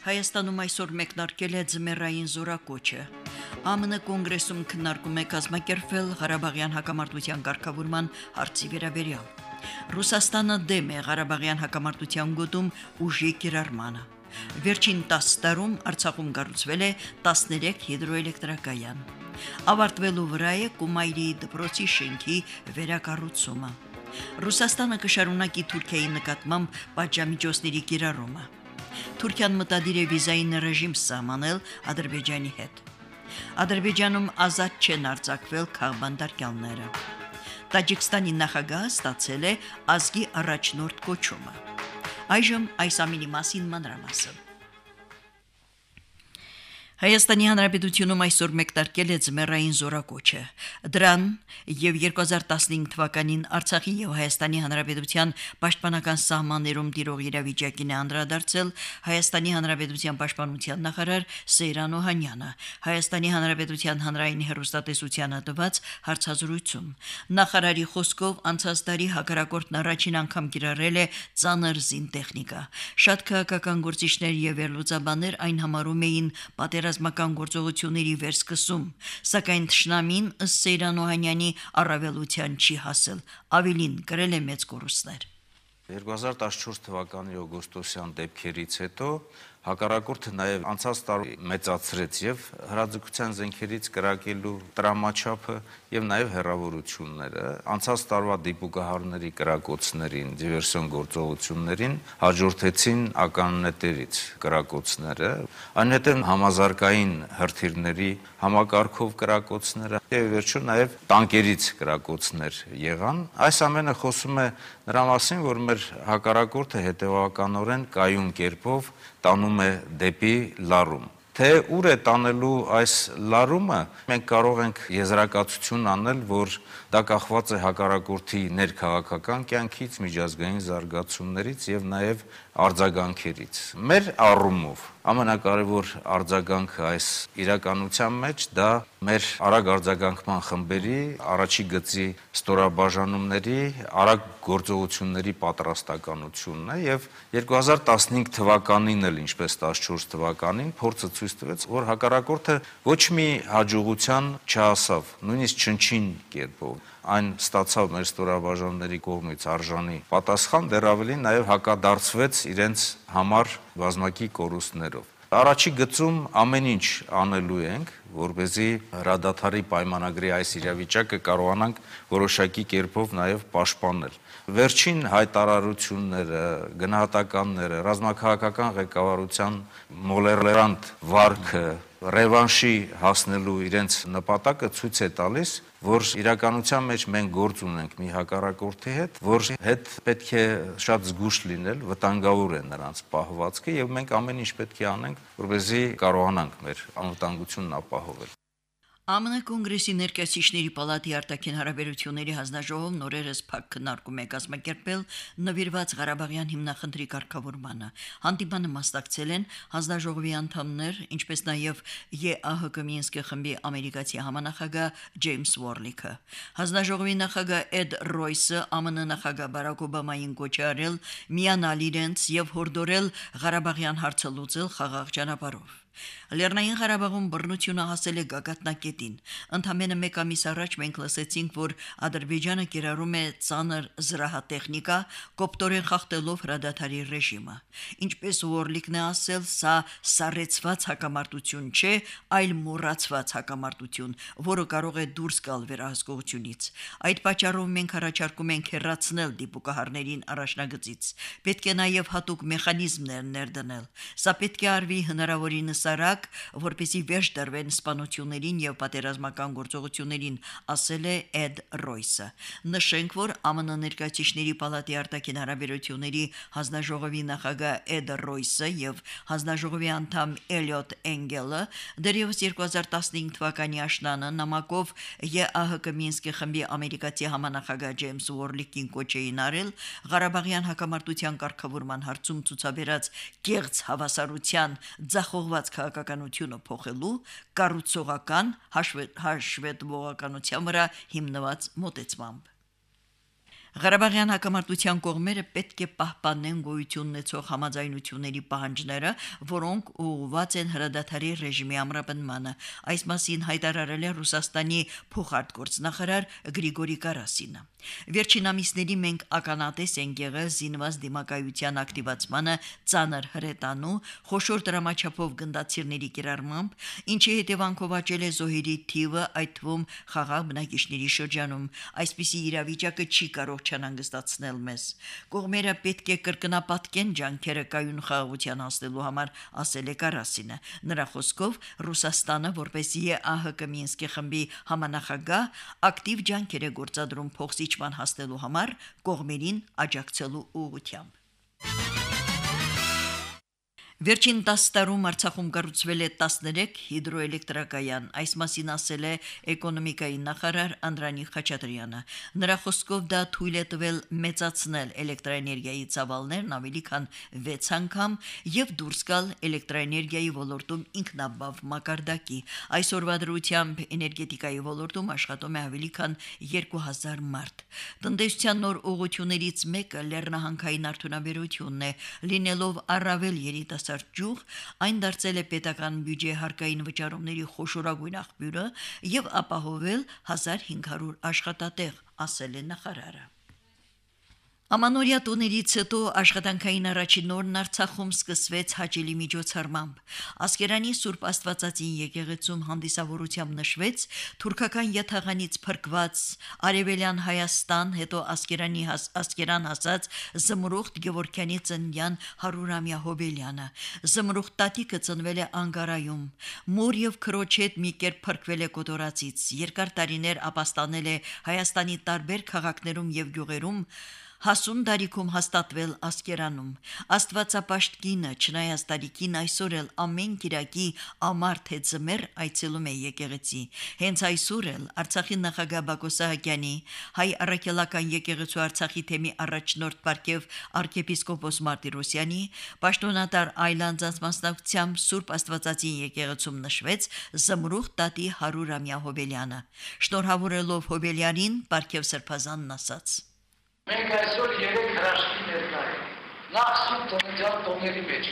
Հայաստանում այսօր մեկնարկել է ձմեռային զորակոչը։ ԱՄՆ կոնգրեսում քննարկում է կազմակերպվել Ղարաբաղյան հակամարտության ղեկավարման հարցի վերաբերյալ։ Ռուսաստանը դեմ է Ղարաբաղյան հակամարտության գոտում ուժի կիրառմանը։ Վերջին 10 տարում Արցախում կառուցվել է 13 հիդրոէլեկտրակայան։ Ավարտվելու վրա է Կումայրի դպրոցի շենքի վերակառուցումը։ Ռուսաստանը կշարունակի Թուրքիայի նկատմամբ պատժամիջոցների կիրառումը։ Թուրքիան մտադիր է վիզային ռեժիմ սահմանել Ադրբեջանի հետ։ Ադրբեջանում ազատ չեն արձակվել քաղբանդարկյալները։ Տաջիկստանի նախագահը ստացել է ազգի առաջնորդ կոչումը։ Այժմ այս ամինի մասին մանրամասն։ Հայաստանի Հանրապետությունում այսօր մեկնարկել է ձմեռային զորակոչը։ Դրան եւ 2015 թվականին Արցախի եւ Հայաստանի Հանրապետության պաշտպանական սահմաններում տիրող իրավիճակին է անդրադարձել Հայաստանի Հանրապետության պաշտպանության նախարար Սեյրան Օհանյանը Հայաստանի Հանրապետության հանրային հերոստատեսությանը տված հարցազրույցում։ Նախարարի խոսքով անցած տարի հակարակորդն առաջին անգամ կիրառել է ծանր զինտեխնիկա։ Շատ քաղաքական գործիչներ եւ վերլուծաբաններ այն համարում էին պատեր ռազմական գործողությունների վերսկսում, սակայն Թշնամին ըստ Սեյրան Օհանյանի առավելության չի հասել, ավելին գրել է մեծ կորուստներ։ 2014 թվականի օգոստոսյան դեպքերից հետո հակառակորդը նաև անցած տարի մեծացրեց եւ հրաձգության զենքերից կրակելու տրամաչափը եւ նաև հերավորությունները անցած տարվա դիպուկահարների կրակոցներին դիվերսիոն գործողություններին հաջորդեցին ականնետերից կրակոցները այնուհետև համազարգային հրթիռների համակարգով կրակոցները եւ վերջում նաև տանկերից կրակոցներ եղան այս ամենը խոսում է նրա մասին որ մեր հակառակորդը հետեւականորեն կայուն կերպով տանում է դեպի լարում։ Թե ուր է տանելու այս լարումը, մենք կարող ենք եզրակացություն անել, որ դա կախված է հակառակորդի ներքաղաքական կյանքից, միջազգային զարգացումներից եւ նաեւ արձագանքերից։ Մեր առումով ամենակարևոր արձագանքը այս իրականության մեջ դա մեր արագ արձագանքման խմբերի առաջի գծի ստորաբաժանումների արագ գործողությունների պատրաստականությունն է եւ 2015 թվականին էլ ինչպես 14 թվականին փորձը ցույց տվեց որ հակառակորդը ոչ մի հաջողության չհասավ նույնիսկ չնչին կերպով այն ստացավ մեր ստորաբաժանների կողմից արժանի պատասխան, դեռ ավելին նաև հակադարձվեց իրենց համար բազմակի կորուստներով։ Առաջի գծում ամեն ինչ անելու ենք, որ เป զի հրադադարի պայմանագրի այս իրավիճակը կարողանանք որոշակի կերպով նաև պաշտպանել։ Վերջին հայտարարությունները, գնահատականները, ռազմաքաղաքական ղեկավարության մոլերլերանտ վարկը ռևանշի հասնելու իրենց նպատակը ցույց է տալիս, որ իրականության մեջ մենք գործ ունենք մի հակառակորդի հետ, որ հետ պետք է շատ զգուշ լինել, վտանգավոր է նրանց պահվածքը եւ մենք ամեն ինչ պետք է անենք, որպեսզի կարողանանք մեր անվտանգությունն ապահովել։ ԱՄՆ կոնգրեսի ներկայացիչների պալատի արտաքին հարաբերությունների հանձնաժողով նորերս փակ քննարկում է կազմակերպել նվիրված Ղարաբաղյան հիմնախնդրի կարգավորմանը։ Հանդիպանը մասնակցել են հանձնաժողովի անդամներ, ինչպես նաև ԵԱՀԿ Մինսկի խմբի ամերիկացի համանախագահ Ջեյմս Ուորլիքը։ Հանձնաժողովի նախագահ Էդ Ռոյսը ԱՄՆ նախագահ Բարակ Օբամային կոչ արել միանալ իրենց եւ հորդորել Ղարաբաղյան հարցը լուծել խաղաղ ճանապարհով։ Լեռնային Ղարաբաղում բռնությունը հասել է գագաթնակետին։ Ընդամենը 1 ամիս առաջ մենք լսեցինք, որ Ադրբեջանը կիրառում է ցաներ զրահատեխնիկա, կոպտորեն խախտելով հրադադարի ռեժիմը։ Ինչպես Ուորլիկն է ասել, սա սառեցված հակամարտություն չէ, այլ մոռացված հակամարտություն, որը կարող է դուրս գալ վերահսկողությունից։ Այդ պատճառով մենք առաջարկում ենք հերացնել դիպուկահարներին առաջնագծից։ Պետք է նաև հատուկ մեխանիզմներ ներդնել։ Սա պետք է արվի հնարավորինս հուսարակ, որպեսի վերջ դրվեն սպանություններին եւ պատերազմական գործողություններին, ասել է Էդ Ռոյսը։ Նշենք, որ ԱՄՆ ներկայացիչների պալատի արտաքին հարաբերությունների հանձնաժողովի նախագահ Էդ Ռոյսը եւ հանձնաժողովի անդամ Էլիոտ Էնգելը դեռևս 2015 թվականի աշնանը նամակով ԵԱՀԿ Մինսկի խմբի ամերիկացի համանախագահ Ջեյմս Ուորլիկին կոչ էին արել Ղարաբաղյան հակամարտության կարգավորման հարցում ցուցաբերած կեղծ հավասարության ձախողված քաղաքականությունը փոխելու կառուցողական հաշվետվողականության վրա հիմնված մոտեցմամբ Ղարաբաղյան հակամարտության կողմերը պետք է պահպանեն գոյություն ունեցող համաձայնությունների պահանջները, որոնք ուղղված են հրադադարի ռեժիմի ամրապնմանը։ Այս մասին հայտարարել է Ռուսաստանի փոխարտգործնախարար Գրիգորի Կարասինը։ Վերջին ամիսների մենք ականատես ենք եղել զինված դիմակայության ակտիվացմանը ցաներ հրետանու խոշոր դրամաչափով գնդացիրների կիրառմամբ, ինչի հետևանքով աճել է զոհերի թիվը, այդ թվում խաղաղ բնակիչների շրջանում։ Այսպիսի իրավիճակը չի կարող չանհանգստացնել մեզ։ Կողմերը պետք է կրկնապատկեն ջանքերը կայուն խաղաղության հասնելու համար, ասել է Կարասինը։ Նրա խոսքով Ռուսաստանը, որպես ԵԱՀԿ Մինսկի խմբի համանախագահ, ակտիվ ջանքեր է գործադրում փոխզիջման հասնելու համար կողմերին աջակցելու ուղղությամբ։ Վերջին 10 տարում Արցախում կառուցվել է 13 հիդրոէլեկտրակայան, այս մասին ասել է էկոնոմիկայի նախարար Անդրանիկ Խաչատրյանը։ Նրա խոսքով դա թույլ է տվել մեծացնել էլեկտրաէներգիայի ծավալներն ավելի քան 6 անգամ եւ դուրս գալ էլեկտրաէներգիայի ոլորտում ինքնաբավ մակարդակի։ Այսօրվա դրությամբ էներգետիկայի ոլորտում աշխատում է ավելի քան 2000 մարդ։ Տնտեսության նոր ուղղություններից մեկը լեռնահանքային արդյունաբերությունն է, լինելով առավել երիտասարդ բարձր ջուղ, այն դարձել է պետական բյուջե հարկային վճարումների խոշորագույն աղբյուրը եւ ապահովել 1500 աշխատատեղ, ասել է նախարարը։ Ամանորյա տոներից հետո աշխատանքային առաջին օրն Արցախում սկսվեց հաճելի միջոցառմամբ։ Ասկերանի Սուրբ Աստվածածին եկեղեցում հանդիսավորությամբ նշվեց թուրքական յաթաղանից փրկված Արևելյան Հայաստան, հետո Ասկերանի հաս, Ասկերան հասած Զմրուխտ Գևորքյանի ծննդյան 100-ամյա հոբելյանը։ Զմրուխտ տատիկը ծնվել է Անկարայում։ Մոր եւ քրոջ հետ մի կերպ փրկվել է Կոտորացից։ Երկար տարիներ ապաստանել է Հայաստանի տարբեր քաղաքներում եւ գյուղերում հասուն դարիքում հաստատվել ասկերանում։ Աստվածապաշտ կինը, չնայած տարիքին այսօր էլ ամեն Կիրակի ամարթ է ծմեր այցելում է եկեղեցի։ Հենց այսօր էլ Արցախի նախագահ Բակո Սահակյանի, հայ առաքելական եկեղեցու Արցախի թեմի առաջնորդ Պարքև arczepiskopos Մարտիրոսյանի, պաշտոնատար Այլանդզանց մասնակցությամբ Սուրբ Աստվածածին եկեղեցում նշվեց Զմրուխ տատի 100-ամյա հոբելյանը։ Շնորհավորելով հոբելյանին Պարքև Սրբազանն ասաց. Մենք այսօր երեք հրաշքի ներկա ենք։ Նախ սուրբ տնտեսական տոների մեջ։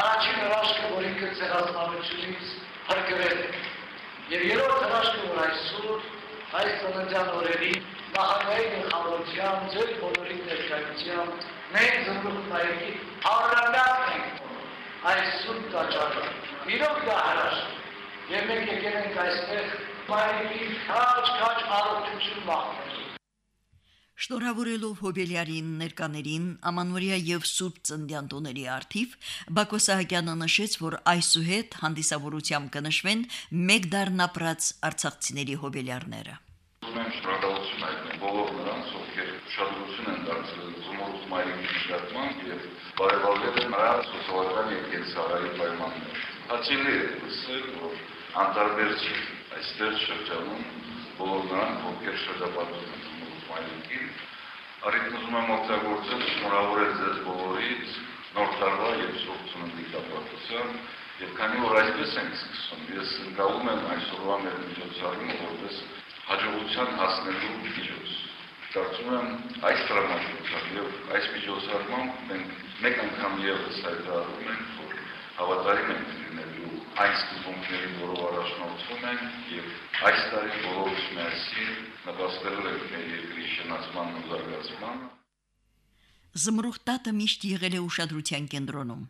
Առաջին հրաշքը, որ ինքը ցեղասպանությունից փրկվել է։ Եվ երրորդ հրաշքը, որ այսօր այս տնտեսական օրերի նախագահի գլխավորությամբ ձեր բոլորի ներկայությամբ մենք զնգուտայքի հարրամյակ ենք այս սուրբ տաճարը։ Իրոք դա հրաշք։ Եվ մենք եկել ենք այստեղ մայրիկի քաչ-քաչ առողջություն մաղթել Շնորհավորելով հոբելյարին ներկաներին Ամանորիա եւ Սուրբ Ծնդյան տոների արթիվ Բակո Սահակյանը նշեց, որ այսուհետ հանդիսավորությամբ կնշվեն մեկ դարն ապրած արցախցիների հոբելյարները։ Ուրեմն շնորհակալություն հայտնեմ բոլոր նրանց, ովքեր ուշադրություն են դարձրել զմորուց մայրիկի նկատմամբ եւ բարեվալվել են նրա սոցիալական եւ կենսաղային պայմաններ։ Հաճելի է լսել, որ անտարբեր չի այստեղ շրջանում բոլոր նրանք, ովքեր շրջապատում են մայրիկին, առիթ ուզում եմ օգտագործել շնորհավորել ձեզ բոլորից նոր տարվա եւ սուրբ ծննդի կապակցությամբ եւ քանի որ այսպես ենք սկսում, ես ընկալում եմ այսօրվա մեր միջոցառումը որպես հաջողության հասնելու միջոց։ Կարծում եմ այս դրամատուրգիան եւ այս միջոցառմամբ մենք մեկ անգամ եւս հայտարարում ենք, որ հավատարիմ ենք այն սկզբունքներին, որով առաջնորդվում են եւ այս տարի բոլորս միասին նպաստելու ենք մեր երկրի շնացման ու զարգացմանը Զմրուխտատը միշտ եղել է ուշադրության կենտրոնում։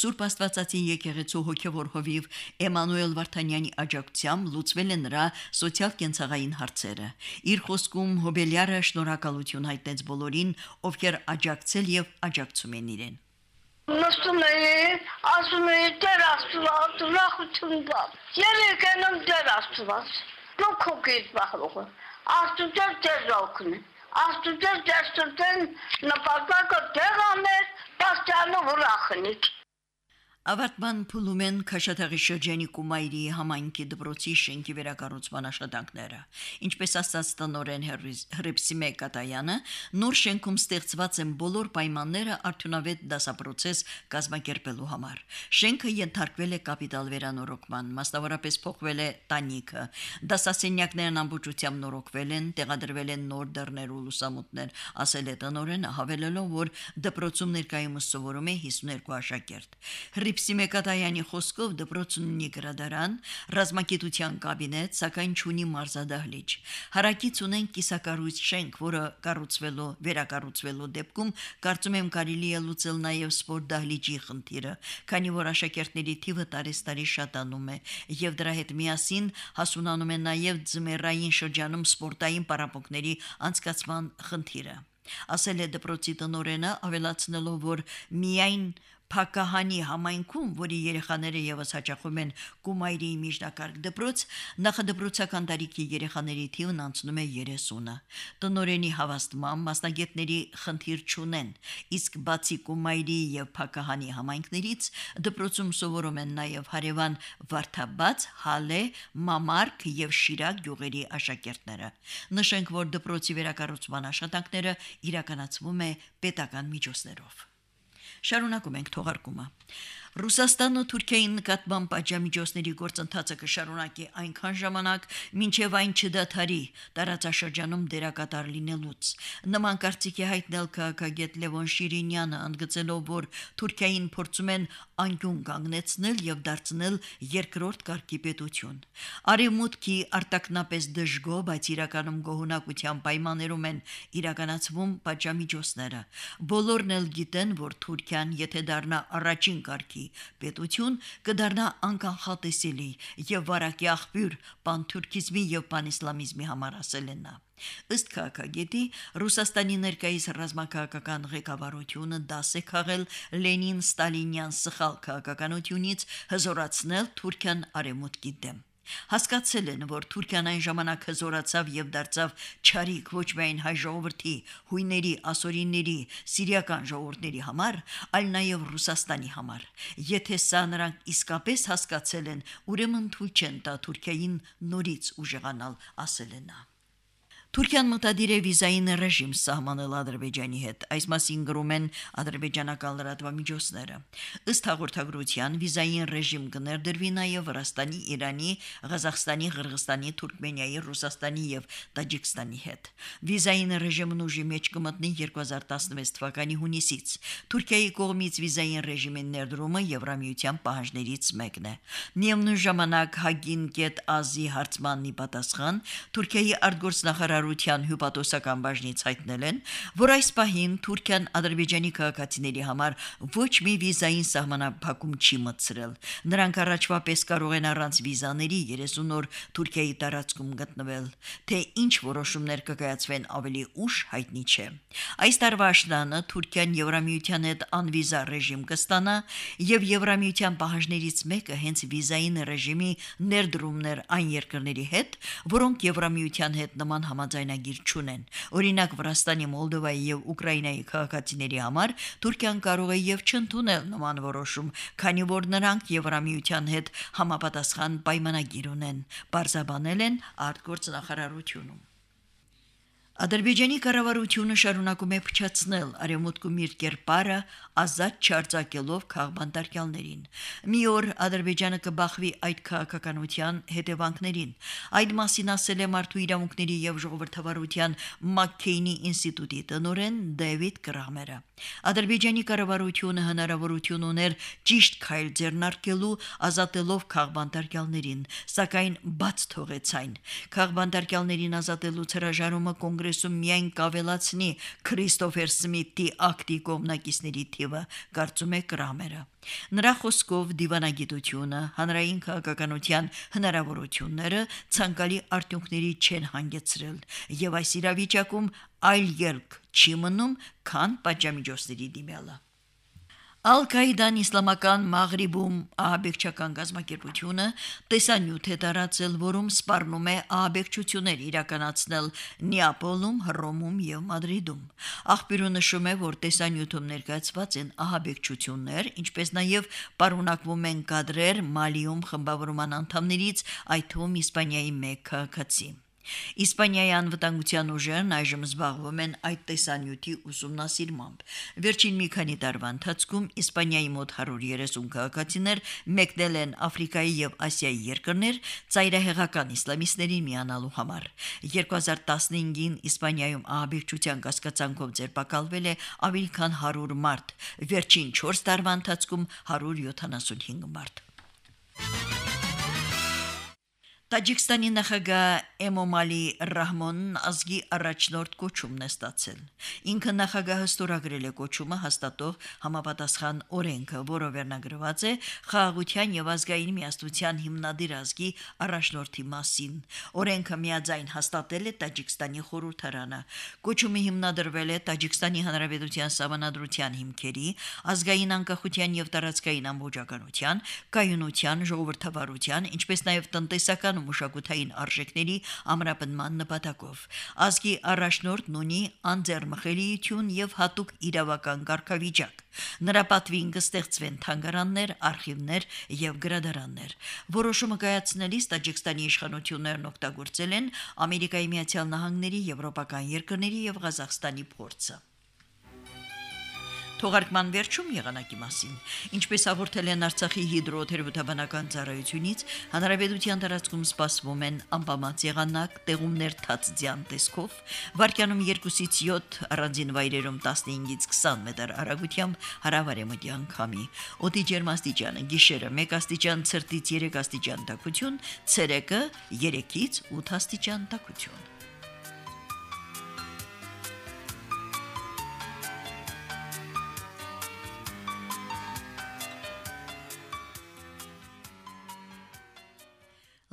Սուրբ Աստվածածին եկեղեցու հոգևոր հովիվ Էմանուել Վարդանյանի աջակցությամբ լուծվել է նրա սոցիալ-կենցաղային հարցերը։ Իր խոսքում Հոբելյարը շնորհակալություն հայտնեց բոլորին, ովքեր աջակցել եւ աջակցում են իրեն։ Նստում էի, ասում էի Տեր Աստված, ուրախություն բա։ Երեք ենում Տեր Աստված։ Դու քո գիծ բախողը։ Աստուծո Տեր օգնի։ Աստուծո դերստեն նպատակը տեղաներ, պաստանով ուրախնի։ Ավարտման փուլում են Քաշաթաղի շրջանի Կումայրի համայնքի դպրոցի շենքի վերակառուցման աշխատանքները։ Ինչպես ասաց տնորեն Հրիփսիմե Կատայանը, նոր շենքում ստեղծված են բոլոր պայմանները արդյունավետ դասապրոցես կազմակերպելու համար։ Շենքը ենթարկվել է կապիտալ վերանորոգման, մասնավորապես փոխվել է տանիքը։ Դասասենյակներն ամբողջությամբ նորոգվել են, տեղադրվել են նոր դռներ ու լուսամուտներ, ասել է տնորենը, հավելելով, որ դպրոցում ներկայումս սովորում է 52 աշակերտ։ Հրիփսի Մեկատայանի խոսքով դպրոցն ունի գրադարան, ռազմագիտության կաբինետ, սակայն չունի մարզադահլիճ։ Հարակից ունեն կիսակառույց շենք, որը կառուցվելու, վերակառուցվելու դեպքում կարծում եմ կարելի է լուծել նաև սպորտ դահլիճի խնդիրը, քանի որ աշակերտների թիվը տարեստարի շատանում է, եւ դրա հետ միասին հասունանում է նաև ձմեռային շրջանում սպորտային պարապմունքների անցկացման խնդիրը ասել է դպրոցի տնորենը ավելացնելով որ միայն Փակահանի համայնքում, որի երեխաները եւս հաճախում են Կումայրի միջնակարգ դպրոց, նախադպրոցական տարիքի երեխաների թիվն անցնում է 30-ը։ Տնորենի հավաստմամբ մասնագետների խնդիր չունեն, իսկ բացի Կումայրի եւ Փակահանի համայնքներից դպրոցում սովորում են նաեւ հարևան Վարդաբաց, Հալե, Մամարք եւ Շիրակ գյուղերի աշակերտները։ Նշենք, որ դպրոցի վերակառուցման աշխատանքները իրականացվում է պետական միջոցներով։ Շարունակում ենք թողարկումը։ Ռուսաստանը Թուրքիայի նկատմամբ պատժամիջոցների գործընթացը կշարունակի այնքան ժամանակ, մինչև այն չդադարի տարածաշրջանում դերակատար լինելուց։ Նման կարծիքի հայտնել քաղաքագետ Լևոն Շիրինյանը, ընդգծելով, որ Թուրքիային փորձում են անկյուն կանգնեցնել եւ դարձնել երկրորդ կարգի պետություն։ Արևմուտքի արտակնապես դժգոհ, բայց իրականում գոհունակության պայմաններում են իրականացվում պատժամիջոցները։ Բոլորն էլ գիտեն, որ Թուրքիան, եթե դառնա առաջին կարգի պետություն կդառնա անկանխատեսելի եւ վարակի աղբյուր պանթուրքիզմի եւ պանիսլամիզմի համար ասել են նա Ըստ քաղաքագետի Ռուսաստանի ներկայիս ռազմաքաղաքական ղեկավարությունը դաս է քաղել Լենին-Ստալինյան սխալ քաղաքականությունից հզորացնել Թուրքիան արևմուտքի դեմ հասկացել են, որ Թուրքիան այն ժամանակ հզորացավ եւ դարձավ ճարիք ոչ միայն հայ ժողովրդի, հույների, ասորիների, սիրիական ժողովուրդների համար, այլ նաեւ Ռուսաստանի համար։ Եթե սա նրանք իսկապես հասկացել են, ուրեմն թույլ չեն տա Թուրքիային նորից ուժեղանալ, ասել են նա։ Թուրքիան մտադիր է վիզային ռեժիմ սահմանել Ադրբեջանի հետ։ Այս մասին գրում են ադրբեջանական լրատվամիջոցները։ Ըստ հաղորդագրության վիզային ռեժիմ կներդրվի նաև Վրաստանի, Իրանի, Ղազախստանի, Ղրղստանի, Թուրքմենիայի, Ռուսաստանի եւ Տաջիկստանի հետ։ Վիզային ռեժիմն ուժի մեջ կմտնի 2016 թվականի հունիսից։ Թուրքիայի կողմից վիզային ռեժիմի ներդրումը Եվրամիության պահանջներից մեկն է։ Միևնույն ժամանակ Հագին կետ Ազի հարցմանի պատասխան Թուրքիայի արտգործնախարար նախարարության հյուպատոսական բաժնից հայտնել են, որ այս պահին Թուրքիան Ադրբեջանի քաղաքացիների համար ոչ մի վիզային սահմանափակում չի մտցրել։ Նրանք առաջվա պես կարող են առանց վիզաների 30 օր Թուրքիայի տարածքում գտնվել, թե ինչ որոշումներ կկայացվեն ավելի ուշ հայտնի չէ։ Այս տարվա աշնանը Թուրքիան Եվրամիության հետ անվիզա ռեժիմ կստանա եւ Եվրամիության պահանջներից մեկը հենց վիզային ռեժիմի ներդրումներ այն երկրների հետ, որոնք Եվրամիության հետ նման համաձայնություն համաձայնագիր չունեն։ Օրինակ Վրաստանի, Մոլդովայի եւ Ուկրաինայի քաղաքացիների համար Թուրքիան կարող է եւ չընդունել նման որոշում, քանի որ նրանք Եվրամիության հետ համապատասխան պայմանագիր ունեն։ Բարձաբանել են արտգործնախարարությունում։ Ադրբեջանի կառավարությունը շարունակում է փչացնել արևմուտքում իր կերպարը ազատ չարձակելով քաղբանտարկյալներին։ Մի օր Ադրբեջանը կբախվի այդ քաղաքականության հետևանքներին։ Այդ մասին ասել է Մարդու իրավունքների եւ ժողովրդավարության Մաքքեյնի ինստիտուտի տնօրեն Դեվիդ Կրամերը։ Ադրբեջանի կառավարությունը հնարավորություն ուներ ճիշտ քայլ ձեռնարկելու ազատելով քաղբանտարկյալներին, սակայն բաց թողեց այն։ Քաղբանտարկյալներին ազատելուց հրաժարումը կոնգրես կոնգրեսում միայն կավելացնի Քրիստոֆեր Սմիթի ակտի կողմնակիցների թիվը, կարծում է Կրամերը։ Նրա խոսքով դիվանագիտությունը, հանրային քաղաքականության հնարավորությունները ցանկալի արդյունքների չեն հանգեցրել, եւ այս իրավիճակում այլ ելք չի մնում, քան պատժամիջոցների դիմելը։ Ալ-Կաիդան իսլամական Մաղրիբում ահաբեկչական գազམ་ակերպությունը տեսանյութ է տարածել, որում սպառնում է ահաբեկչություններ իրականացնել Նեապոլում, Հռոմում եւ Մադրիդում։ Աղբյուրը նշում է, որ տեսանյութում ներկայացված են ահաբեկչություններ, ինչպես նաեւ պարունակվում են կադրեր Մալիում խմբավորման անդամներից, այդ թվում Իսպանիայի մեկ քաղաքացի։ Իսպանիայի անվտանգության ուժերն այժմ զբաղվում են այդ տեսանյութի ուսումնասիրմամբ։ Վերջին մի քանի տարվա ընթացքում Իսպանիայի մոտ 130 քաղաքացիներ մեկնել են Աֆրիկայի եւ Ասիայի երկրներ ծայրահեղական իսլամիստներին միանալու համար։ 2015-ին Իսպանիայում ահաբեկչության կասկածանքով ձերբակալվել է ավելի քան 100 մարդ, վերջին 4 տարվա ընթացքում 175 մարդ։ Տաջիկստանի նախագահ Էմոմալի Ռահմոնն ազգի առաջնորդ կոչումն է ստացել։ Ինքը նախագահը ստորագրել է կոչումը հաստատող համապատասխան օրենքը, որը վերնագրված է խաղաղության եւ ազգային միասնության հիմնադիր ազգի առաջնորդի մասին։ Օրենքը միաձայն հաստատել է Տաջիկստանի խորհրդարանը։ Կոչումը հիմնադրվել է Տաջիկստանի Հանրապետության սահմանադրության հիմքերի, ազգային անկախության եւ տարածքային ամբողջականության, կայունության, ժողովրդավարության, ինչպես նաեւ տնտեսական ու մշակութային արժեքների ամրապնման նպատակով։ Ազգի առաջնորդն ունի անձեռմխելիություն եւ հատուկ իրավական կարգավիճակ։ Նրա պատվին կստեղծվեն թանգարաններ, արխիվներ եւ գրադարաններ։ Որոշումը կայացնելիս Տաջիկստանի իշխանություններն օգտագործել են Ամերիկայի Միացյալ Նահանգների, եվրոպական երկրների եւ Ղազախստանի փորձը։ Թողարկման վերջում եղանակի մասին։ Ինչպես հաղորդել են Արցախի հիդրոթերապևտաբանական ծառայությունից, հանրապետության տարածքում սպասվում են անբավարար եղանակ, տեղումներ թացձյան տեսքով, վարկյանում 2-ից 7, առանձին վայրերում 15-ից 20 մետր արագությամբ հարավարեմտյան քամի։ Օդի ջերմաստիճանը՝ գիշերը 1 աստիճան, ցրտից 3 աստիճան տաքություն, ցերեկը 3-ից 8 աստիճան տաքություն։